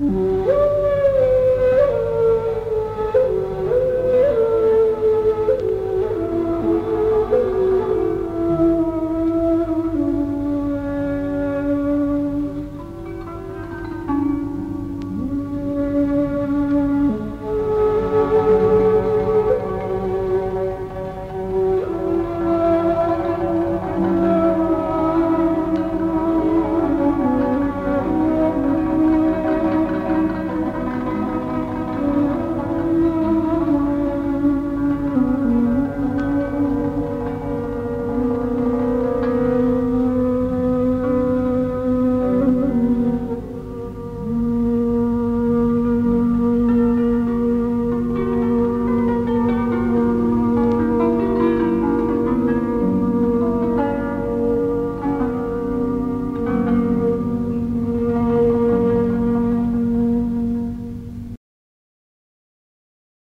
Música